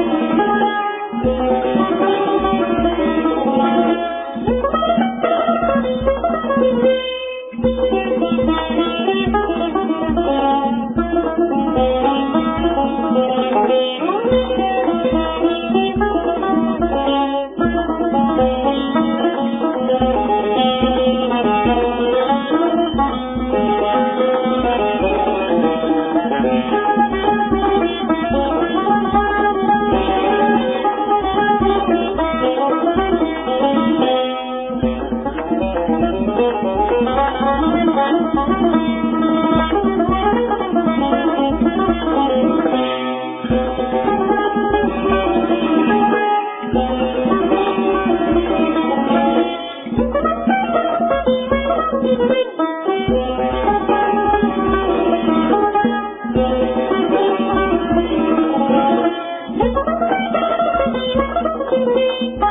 Thank you. Bye.